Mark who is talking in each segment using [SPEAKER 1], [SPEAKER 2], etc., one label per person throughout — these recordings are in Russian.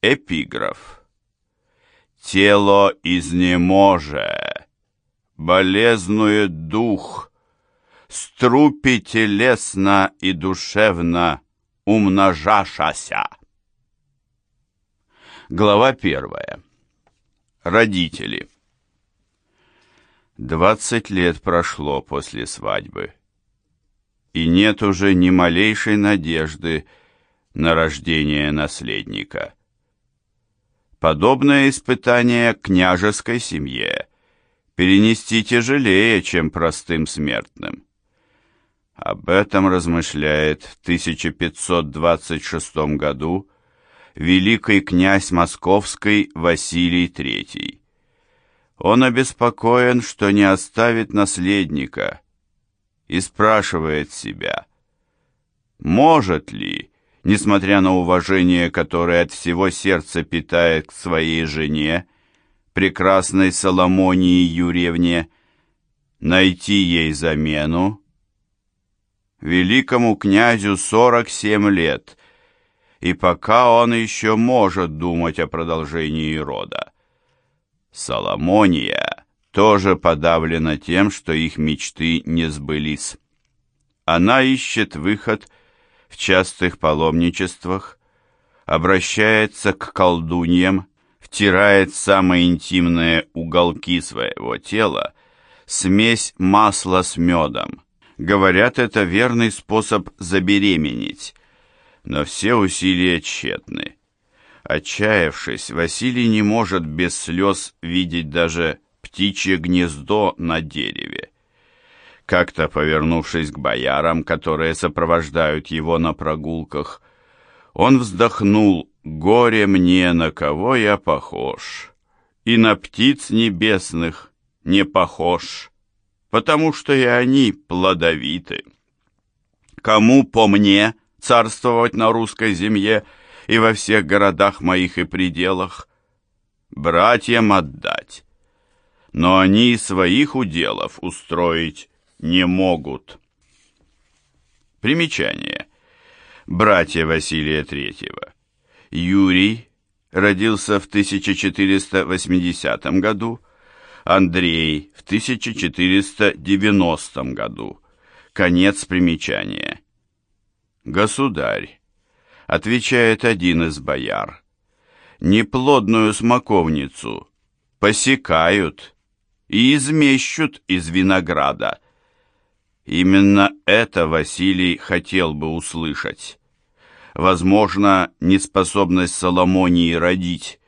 [SPEAKER 1] Эпиграф. Тело изнеможе, болезнует дух, Струпи телесно и душевно умножашася. Глава первая. Родители. Двадцать лет прошло после свадьбы, и нет уже ни малейшей надежды на рождение наследника. Подобное испытание княжеской семье перенести тяжелее, чем простым смертным. Об этом размышляет в 1526 году великий князь Московский Василий III. Он обеспокоен, что не оставит наследника, и спрашивает себя, может ли, несмотря на уважение, которое от всего сердца питает к своей жене, прекрасной Соломонии Юрьевне, найти ей замену? Великому князю 47 лет, и пока он еще может думать о продолжении рода. Соломония тоже подавлена тем, что их мечты не сбылись. Она ищет выход в частых паломничествах, обращается к колдуньям, втирает самые интимные уголки своего тела смесь масла с медом. Говорят, это верный способ забеременеть, но все усилия тщетны. Отчаявшись, Василий не может без слез видеть даже птичье гнездо на дереве. Как-то повернувшись к боярам, которые сопровождают его на прогулках, он вздохнул «Горе мне, на кого я похож, и на птиц небесных не похож, потому что и они плодовиты. Кому по мне царствовать на русской земле — и во всех городах моих и пределах, братьям отдать. Но они своих уделов устроить не могут. Примечание. Братья Василия Третьего. Юрий родился в 1480 году, Андрей в 1490 году. Конец примечания. Государь отвечает один из бояр. Неплодную смоковницу посекают и измещут из винограда. Именно это Василий хотел бы услышать. Возможно, неспособность Соломонии родить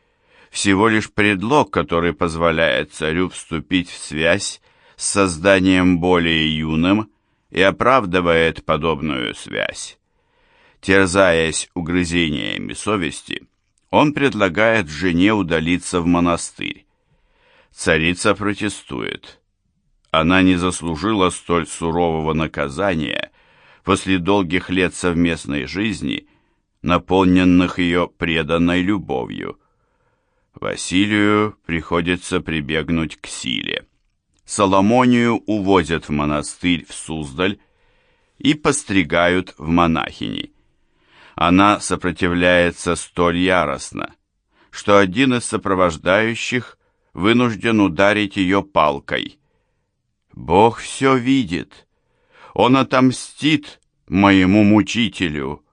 [SPEAKER 1] всего лишь предлог, который позволяет царю вступить в связь с созданием более юным и оправдывает подобную связь. Терзаясь угрызениями совести, он предлагает жене удалиться в монастырь. Царица протестует. Она не заслужила столь сурового наказания после долгих лет совместной жизни, наполненных ее преданной любовью. Василию приходится прибегнуть к силе. Соломонию увозят в монастырь в Суздаль и постригают в монахини она сопротивляется столь яростно, что один из сопровождающих вынужден ударить ее палкой. «Бог все видит! Он отомстит моему мучителю!»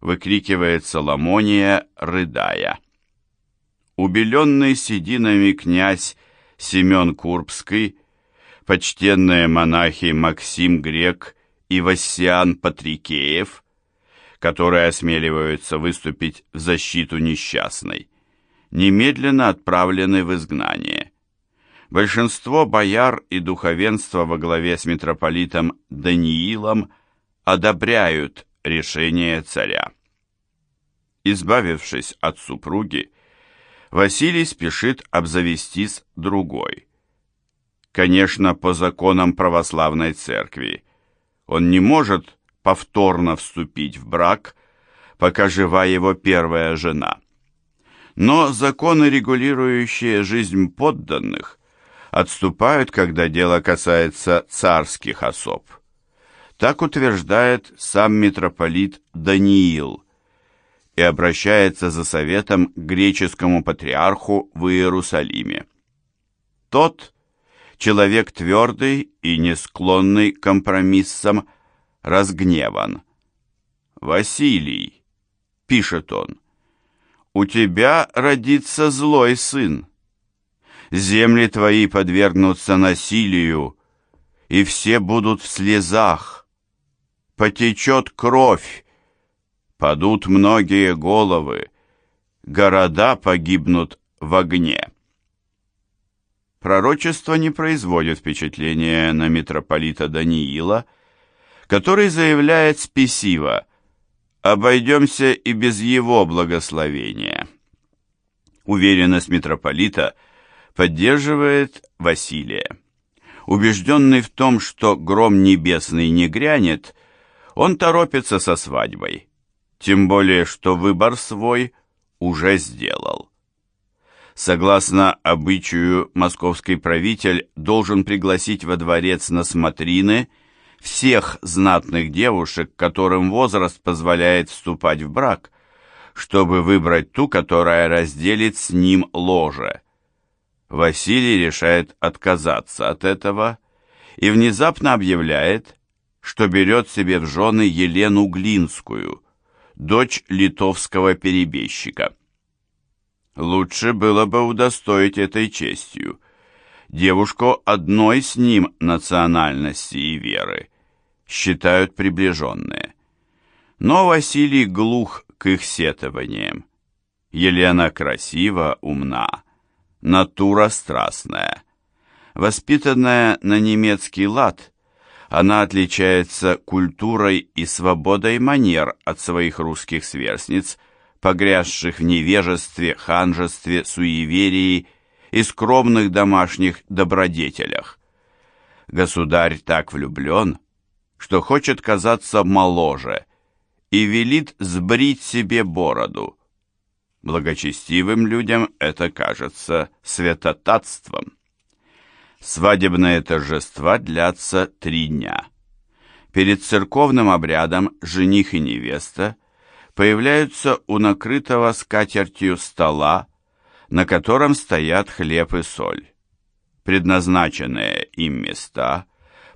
[SPEAKER 1] выкрикивает Соломония, рыдая. Убеленный сединами князь Семен Курбский, почтенные монахи Максим Грек и Вассиан Патрикеев – которые осмеливаются выступить в защиту несчастной, немедленно отправлены в изгнание. Большинство бояр и духовенства во главе с митрополитом Даниилом одобряют решение царя. Избавившись от супруги, Василий спешит обзавестись другой. Конечно, по законам православной церкви он не может повторно вступить в брак, пока жива его первая жена. Но законы, регулирующие жизнь подданных, отступают, когда дело касается царских особ. Так утверждает сам митрополит Даниил. и обращается за советом к греческому патриарху в Иерусалиме. Тот, человек твердый и не склонный к компромиссам, разгневан. «Василий», — пишет он, — «у тебя родится злой сын. Земли твои подвергнутся насилию, и все будут в слезах. Потечет кровь, падут многие головы, города погибнут в огне. Пророчество не производит впечатления на митрополита Даниила, который заявляет спесиво «обойдемся и без его благословения». Уверенность митрополита поддерживает Василия. Убежденный в том, что гром небесный не грянет, он торопится со свадьбой тем более что выбор свой уже сделал. Согласно обычаю, московский правитель должен пригласить во дворец на смотрины всех знатных девушек, которым возраст позволяет вступать в брак, чтобы выбрать ту, которая разделит с ним ложе. Василий решает отказаться от этого и внезапно объявляет, что берет себе в жены Елену Глинскую – дочь литовского перебежчика. Лучше было бы удостоить этой честью девушку одной с ним национальности и веры, считают приближенные. Но Василий глух к их сетованиям. Елена красива, умна, натура страстная. Воспитанная на немецкий лад, она отличается культурой и свободой манер от своих русских сверстниц, погрязших в невежестве, ханжестве, суеверии и скромных домашних добродетелях. Государь так влюблен, что хочет казаться моложе и велит сбрить себе бороду. Благочестивым людям это кажется святотатством. Свадебные торжества длятся три дня. Перед церковным обрядом жених и невеста появляются у накрытого скатертью стола, на котором стоят хлеб и соль. Предназначенные им места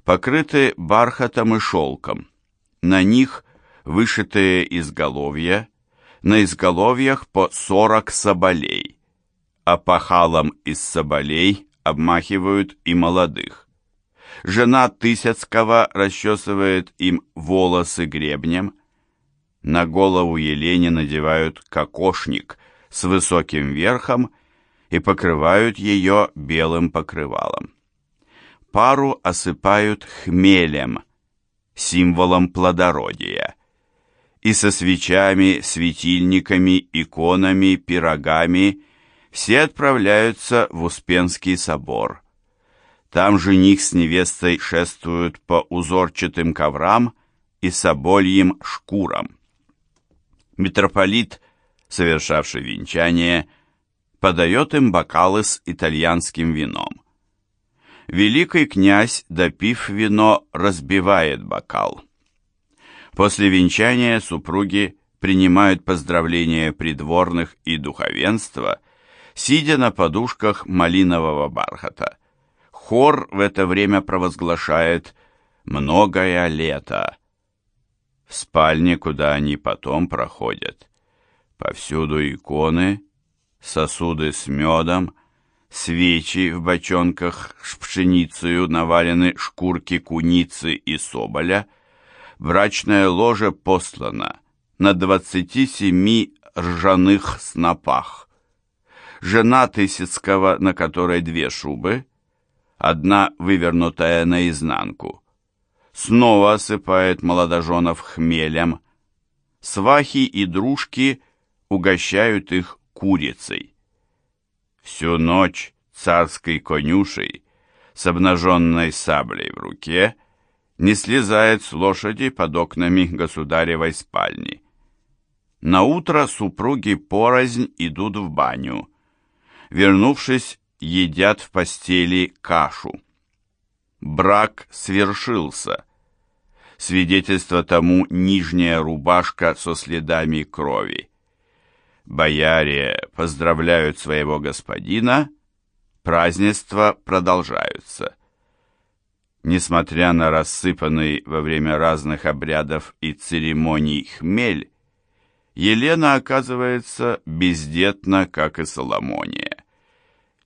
[SPEAKER 1] покрыты бархатом и шелком. На них вышитые изголовья, на изголовьях по сорок соболей, а по халам из соболей обмахивают и молодых. Жена Тысяцкого расчесывает им волосы гребнем. На голову Елене надевают кокошник с высоким верхом и покрывают ее белым покрывалом. Пару осыпают хмелем, символом плодородия, и со свечами, светильниками, иконами, пирогами – все отправляются в Успенский собор. Там жених с невестой шествуют по узорчатым коврам и собольим шкурам. Митрополит, совершавший венчание, подает им бокалы с итальянским вином. Великий князь, допив вино, разбивает бокал. После венчания супруги принимают поздравления придворных и духовенства – сидя на подушках малинового бархата. Хор в это время провозглашает «многое лето». В спальне, куда они потом проходят, повсюду иконы, сосуды с медом, свечи в бочонках с пшеницею навалены шкурки куницы и соболя, брачное ложе послано на двадцати семи ржаных снопах. Жена Тысяцкого, на которой две шубы, одна вывернутая наизнанку, снова осыпает молодоженов хмелем, свахи и дружки угощают их курицей. Всю ночь царской конюшей с обнаженной саблей в руке не слезает с лошади под окнами государевой спальни. На утро супруги порознь идут в баню, Вернувшись, едят в постели кашу. Брак свершился. Свидетельство тому нижняя рубашка со следами крови. бояре поздравляют своего господина, празднества продолжаются. Несмотря на рассыпанный во время разных обрядов и церемоний хмель, Елена оказывается бездетна, как и Соломония.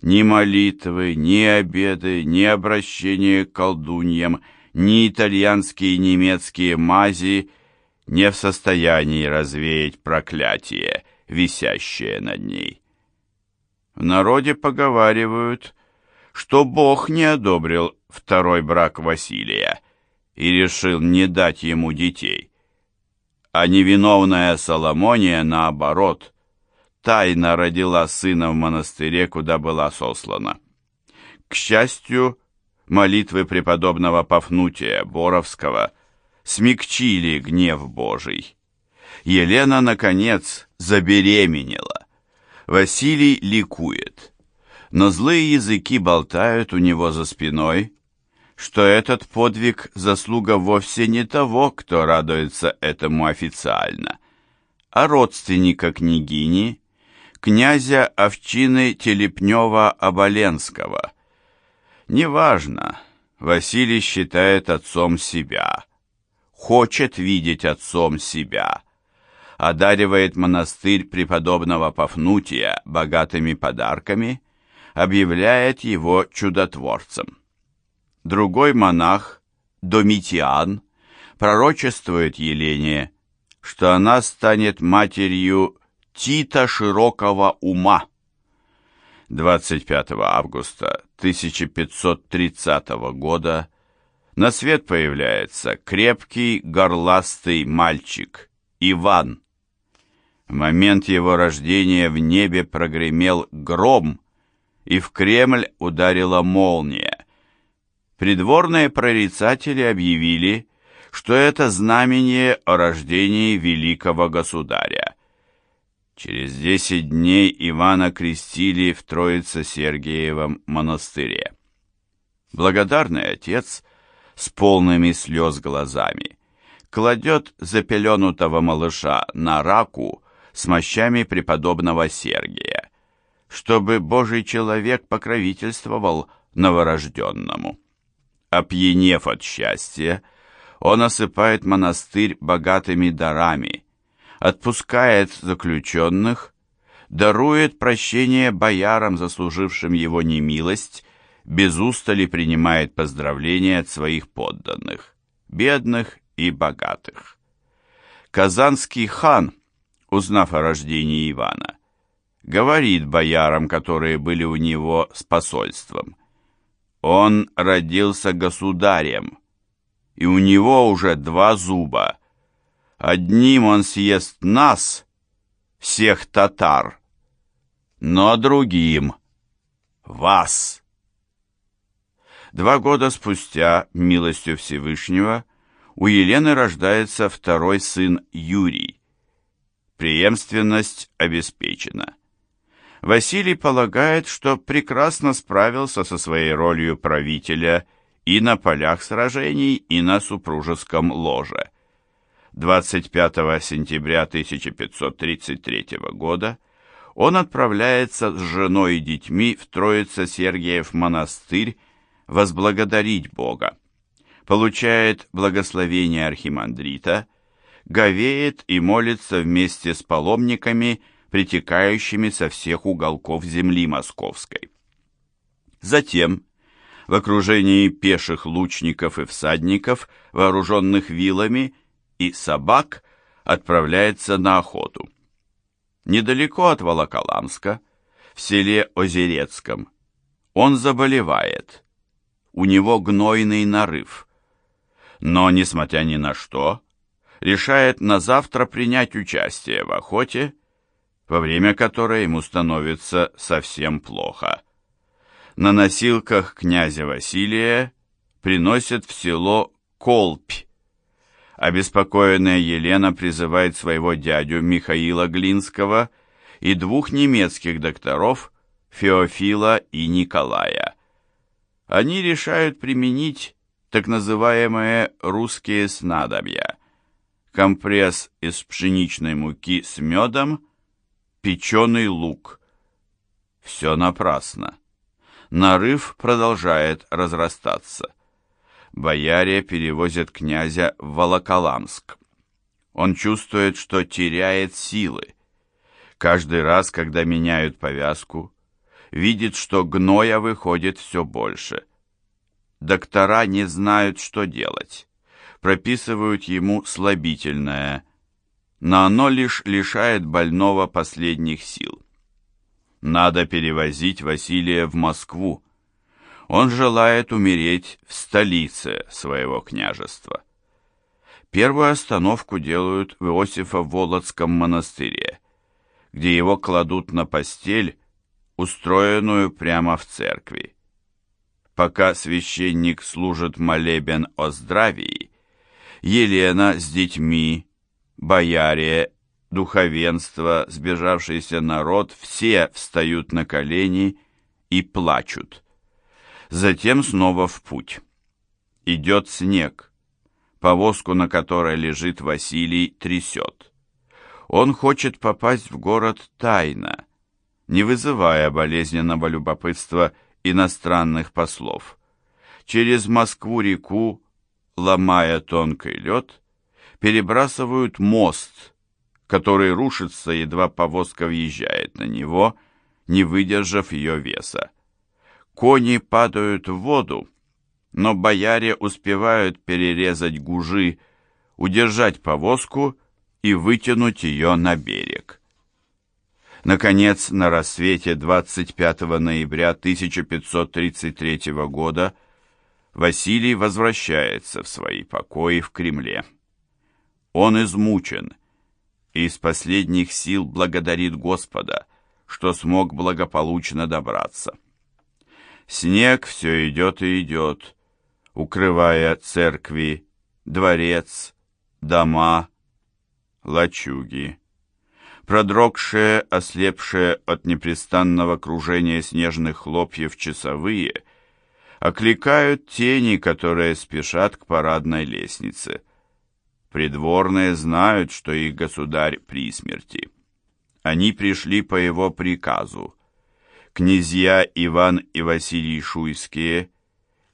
[SPEAKER 1] Ни молитвы, ни обеды, ни обращения к колдуньям, ни итальянские и немецкие мази не в состоянии развеять проклятие, висящее над ней. В народе поговаривают, что Бог не одобрил второй брак Василия и решил не дать ему детей. А невиновная Соломония, наоборот, тайно родила сына в монастыре, куда была сослана. К счастью, молитвы преподобного Пафнутия Боровского смягчили гнев Божий. Елена, наконец, забеременела. Василий ликует но злые языки болтают у него за спиной, что этот подвиг – заслуга вовсе не того, кто радуется этому официально, а родственника княгини, князя Овчины Телепнева-Оболенского. Неважно, Василий считает отцом себя, хочет видеть отцом себя, одаривает монастырь преподобного Пафнутия богатыми подарками – объявляет его чудотворцем. Другой монах, Домитиан, пророчествует Елене, что она станет матерью Тита широкого ума. 25 августа 1530 года на свет появляется крепкий горластый мальчик Иван. В момент его рождения в небе прогремел гром, и в Кремль ударила молния. Придворные прорицатели объявили, что это знамение о рождении великого государя. Через десять дней Ивана крестили в Троице-Сергиевом монастыре. Благодарный отец с полными слез глазами кладет запеленутого малыша на раку с мощами преподобного Сергия чтобы Божий человек покровительствовал новорожденному. Опьянев от счастья, он осыпает монастырь богатыми дарами, отпускает заключенных, дарует прощение боярам, заслужившим его немилость, без устали принимает поздравления от своих подданных, бедных и богатых. Казанский хан, узнав о рождении Ивана, говорит боярам, которые были у него с посольством. Он родился государем, и у него уже два зуба. Одним он съест нас, всех татар, но другим — вас. Два года спустя, милостью Всевышнего, у Елены рождается второй сын Юрий. Преемственность обеспечена. Василий полагает, что прекрасно справился со своей ролью правителя и на полях сражений, и на супружеском ложе. 25 сентября 1533 года он отправляется с женой и детьми в Троице-Сергиев монастырь возблагодарить Бога. Получает благословение архимандрита, говеет и молится вместе с паломниками – притекающими со всех уголков земли московской. Затем, в окружении пеших лучников и всадников, вооруженных вилами, и собак, отправляется на охоту. Недалеко от Волоколамска, в селе Озерецком, он заболевает. У него гнойный нарыв. Но, несмотря ни на что, решает на завтра принять участие в охоте во время которой ему становится совсем плохо. На носилках князя Василия приносят в село Колпь. Обеспокоенная Елена призывает своего дядю Михаила Глинского и двух немецких докторов Феофила и Николая. Они решают применить так называемые русские снадобья. Компресс из пшеничной муки с медом – печеный лук. Все напрасно. Нарыв продолжает разрастаться. Бояре перевозят князя в Волоколамск. Он чувствует, что теряет силы. Каждый раз, когда меняют повязку, видит, что гноя выходит все больше. Доктора не знают, что делать. Прописывают ему слабительное, но оно лишь лишает больного последних сил. Надо перевозить Василия в Москву. Он желает умереть в столице своего княжества. Первую остановку делают в Иосифо-Володском монастыре, где его кладут на постель, устроенную прямо в церкви. Пока священник служит молебен о здравии, Елена с детьми, бояре, духовенство, сбежавшийся народ, все встают на колени и плачут. Затем снова в путь. Идет снег. Повозку, на которой лежит Василий, трясет. Он хочет попасть в город тайно, не вызывая болезненного любопытства иностранных послов. Через Москву-реку, ломая тонкий лед, перебрасывают мост, который рушится, едва повозка въезжает на него, не выдержав ее веса. Кони падают в воду, но бояре успевают перерезать гужи, удержать повозку и вытянуть ее на берег. Наконец, на рассвете 25 ноября 1533 года Василий возвращается в свои покои в Кремле. Он измучен и из последних сил благодарит Господа, что смог благополучно добраться. Снег все идет и идет, укрывая церкви, дворец, дома, лачуги. Продрогшие, ослепшие от непрестанного кружения снежных хлопьев часовые, окликают тени, которые спешат к парадной лестнице. Придворные знают, что их государь при смерти. Они пришли по его приказу. Князья Иван и Василий Шуйские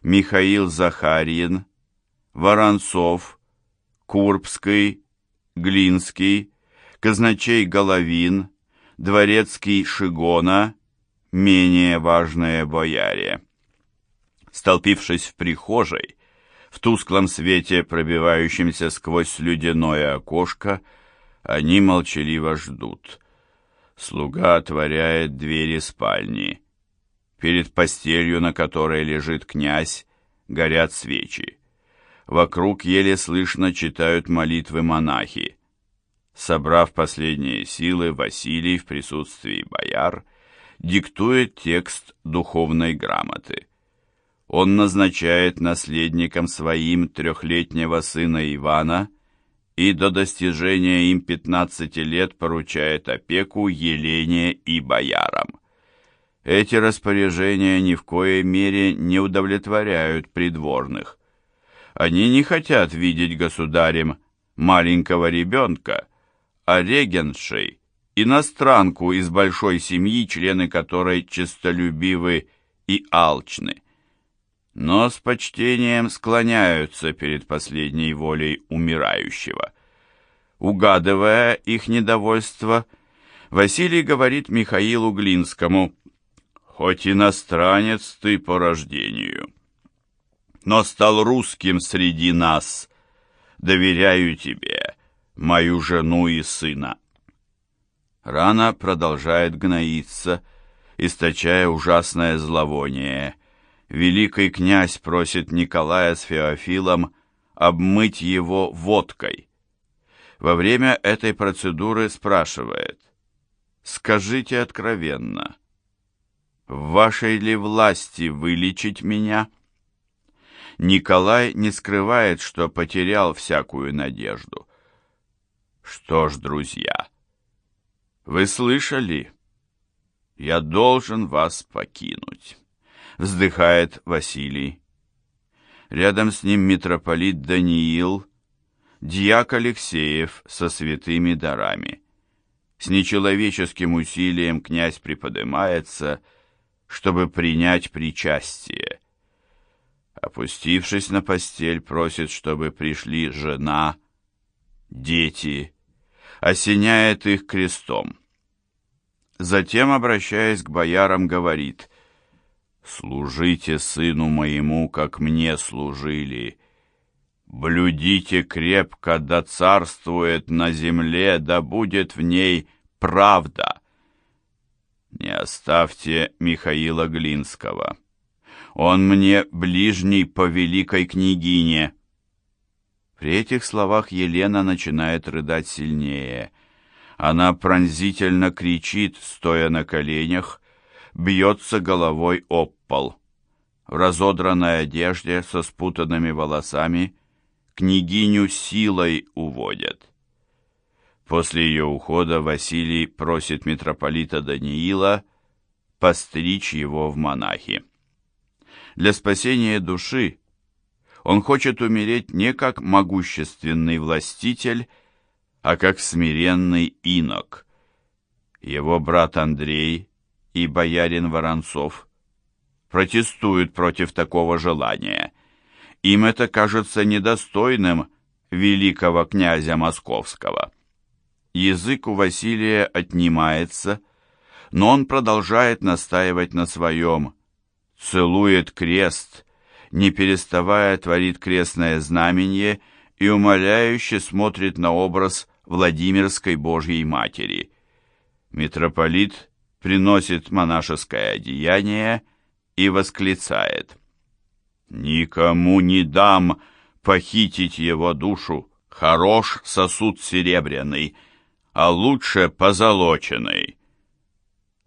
[SPEAKER 1] Михаил Захарьин, Воронцов, Курбский, Глинский, казначей Головин, дворецкий Шигона, менее важные бояре. Столпившись в прихожей, в тусклом свете, пробивающемся сквозь ледяное окошко, они молчаливо ждут. Слуга отворяет двери спальни. Перед постелью, на которой лежит князь, горят свечи. Вокруг еле слышно читают молитвы монахи. Собрав последние силы, Василий в присутствии бояр диктует текст духовной грамоты. Он назначает наследником своим трехлетнего сына Ивана и до достижения им 15 лет поручает опеку Елене и боярам. Эти распоряжения ни в коей мере не удовлетворяют придворных. Они не хотят видеть государем маленького ребенка, а регеншей, иностранку из большой семьи, члены которой честолюбивы и алчны. Но с почтением склоняются перед последней волей умирающего. Угадывая их недовольство, Василий говорит Михаилу Глинскому – хоть иностранец ты по рождению, но стал русским среди нас. Доверяю тебе, мою жену и сына. Рана продолжает гноиться, источая ужасное зловоние. Великий князь просит Николая с Феофилом обмыть его водкой. Во время этой процедуры спрашивает, «Скажите откровенно, в вашей ли власти вылечить меня? Николай не скрывает, что потерял всякую надежду. Что ж, друзья, вы слышали? Я должен вас покинуть, вздыхает Василий. Рядом с ним митрополит Даниил, дьяк Алексеев со святыми дарами. С нечеловеческим усилием князь приподнимается, чтобы принять причастие. Опустившись на постель, просит, чтобы пришли жена, дети, осеняет их крестом. Затем, обращаясь к боярам, говорит, «Служите сыну моему, как мне служили. Блюдите крепко, да царствует на земле, да будет в ней правда». Не оставьте Михаила Глинского. Он мне ближний по великой княгине». При этих словах Елена начинает рыдать сильнее. Она пронзительно кричит, стоя на коленях, бьется головой об пол. В разодранной одежде со спутанными волосами княгиню силой уводят. После ее ухода Василий просит митрополита Даниила постричь его в монахи. Для спасения души он хочет умереть не как могущественный властитель, а как смиренный инок. Его брат Андрей и боярин Воронцов протестуют против такого желания. Им это кажется недостойным великого князя Московского. Язык у Василия отнимается, но он продолжает настаивать на своем – целует крест, не переставая творит крестное знамение и умоляюще смотрит на образ Владимирской Божьей Матери. Митрополит приносит монашеское одеяние и восклицает «Никому не дам похитить его душу, хорош сосуд серебряный, а лучше позолоченный»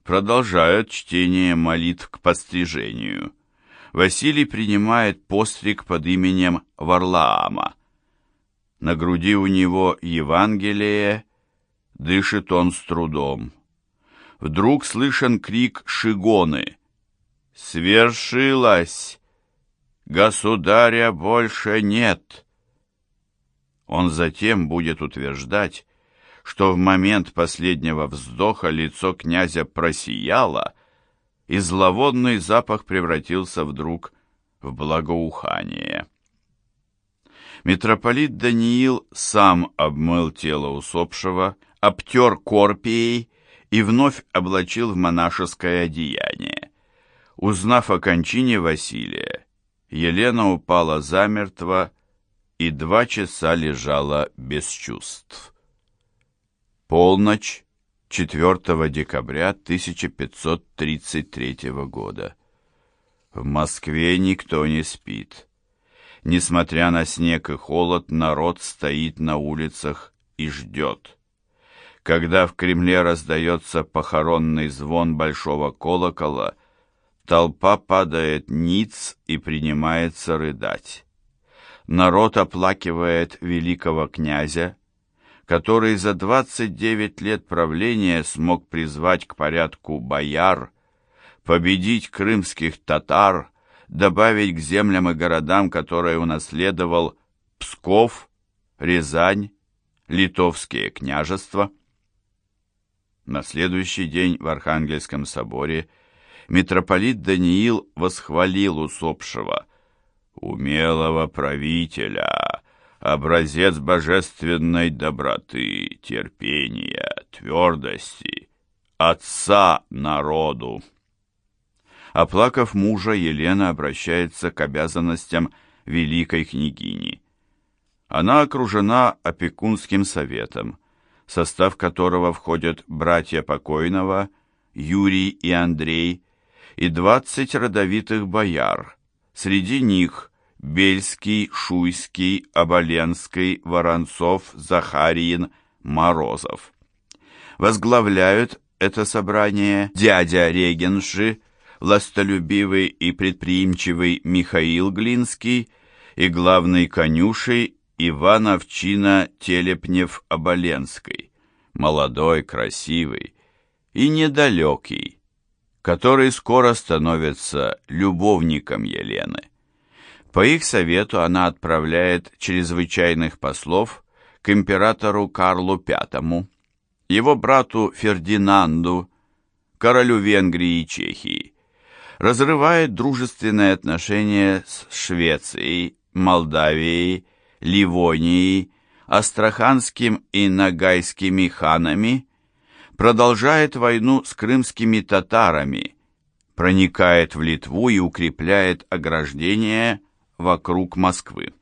[SPEAKER 1] продолжают чтение молитв к пострижению. Василий принимает постриг под именем Варлаама. На груди у него Евангелие, дышит он с трудом. Вдруг слышен крик Шигоны. «Свершилось! Государя больше нет!» Он затем будет утверждать, что в момент последнего вздоха лицо князя просияло, и зловонный запах превратился вдруг в благоухание. Митрополит Даниил сам обмыл тело усопшего, обтер корпией и вновь облачил в монашеское одеяние. Узнав о кончине Василия, Елена упала замертво и два часа лежала без чувств. Полночь 4 декабря 1533 года. В Москве никто не спит. Несмотря на снег и холод, народ стоит на улицах и ждет. Когда в Кремле раздается похоронный звон большого колокола, толпа падает ниц и принимается рыдать. Народ оплакивает великого князя, который за 29 лет правления смог призвать к порядку бояр, победить крымских татар, добавить к землям и городам, которые унаследовал Псков, Рязань, Литовские княжества. На следующий день в Архангельском соборе митрополит Даниил восхвалил усопшего, умелого правителя, образец божественной доброты, терпения, твердости, отца народу. Оплакав мужа, Елена обращается к обязанностям великой княгини. Она окружена опекунским советом, состав которого входят братья покойного Юрий и Андрей и двадцать родовитых бояр, среди них Бельский, Шуйский, Оболенский, Воронцов, Захарьин, Морозов. Возглавляют это собрание дядя Регенши, властолюбивый и предприимчивый Михаил Глинский и главный конюшей Иван Овчина Телепнев-Оболенский, молодой, красивый и недалекий, который скоро становится любовником Елены. По их совету она отправляет чрезвычайных послов к императору Карлу V. его брату Фердинанду, королю Венгрии и Чехии, разрывает дружественные отношения с Швецией, Молдавией, Ливонией, Астраханским и Нагайскими ханами, продолжает войну с крымскими татарами, проникает в Литву и укрепляет ограждение вокруг Москвы.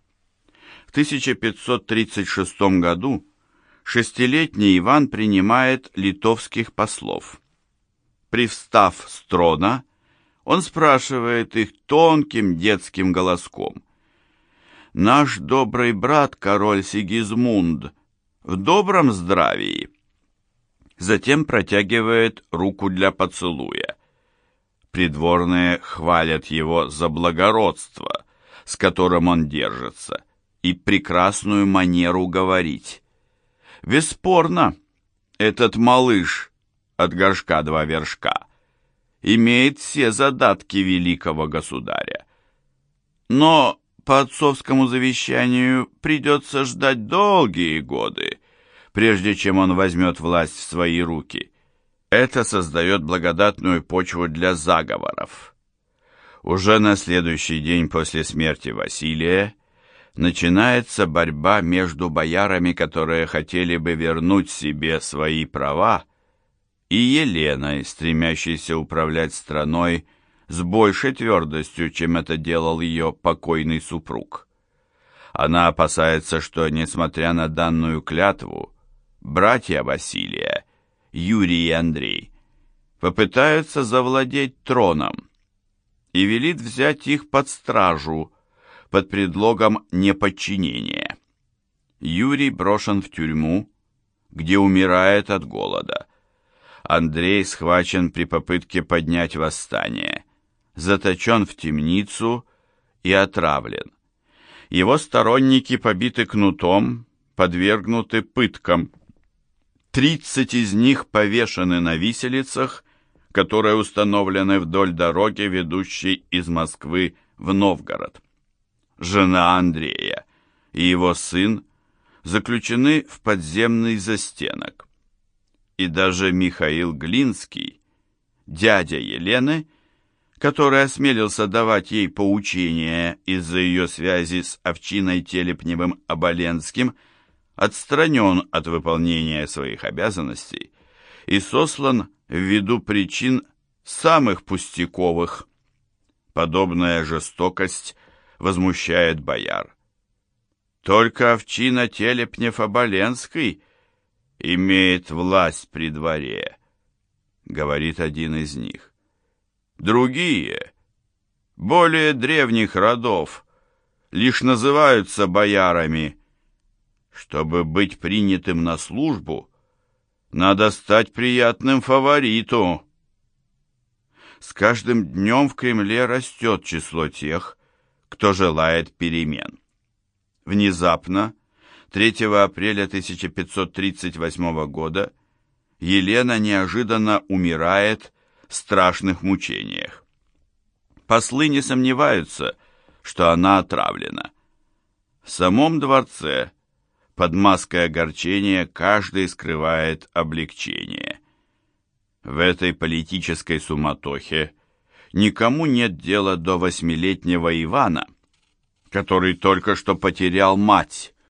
[SPEAKER 1] В 1536 году шестилетний Иван принимает литовских послов. Привстав с трона, он спрашивает их тонким детским голоском. «Наш добрый брат, король Сигизмунд, в добром здравии?» Затем протягивает руку для поцелуя. Придворные хвалят его за благородство, с которым он держится, и прекрасную манеру говорить. Бесспорно, этот малыш от горшка два вершка имеет все задатки великого государя. Но по отцовскому завещанию придется ждать долгие годы, прежде чем он возьмет власть в свои руки. Это создает благодатную почву для заговоров. Уже на следующий день после смерти Василия начинается борьба между боярами, которые хотели бы вернуть себе свои права, и Еленой, стремящейся управлять страной с большей твердостью, чем это делал ее покойный супруг. Она опасается, что, несмотря на данную клятву, братья Василия, Юрий и Андрей, попытаются завладеть троном и велит взять их под стражу под предлогом неподчинения. Юрий брошен в тюрьму, где умирает от голода. Андрей схвачен при попытке поднять восстание, заточен в темницу и отравлен. Его сторонники побиты кнутом, подвергнуты пыткам. Тридцать из них повешены на виселицах, которые установлены вдоль дороги, ведущей из Москвы в Новгород. Жена Андрея и его сын заключены в подземный застенок и даже Михаил Глинский, дядя Елены, который осмелился давать ей поучения из-за ее связи с овчиной Телепневым-Оболенским, отстранен от выполнения своих обязанностей и сослан ввиду причин самых пустяковых. Подобная жестокость возмущает бояр. Только овчина Телепнев-Оболенский имеет власть при дворе, говорит один из них. Другие, более древних родов, лишь называются боярами. Чтобы быть принятым на службу, надо стать приятным фавориту. С каждым днем в Кремле растет число тех, кто желает перемен. Внезапно 3 апреля 1538 года Елена неожиданно умирает страшных мучениях. Послы не сомневаются, что она отравлена. В самом дворце под маской огорчения каждый скрывает облегчение. В этой политической суматохе никому нет дела до восьмилетнего Ивана, который только что потерял мать,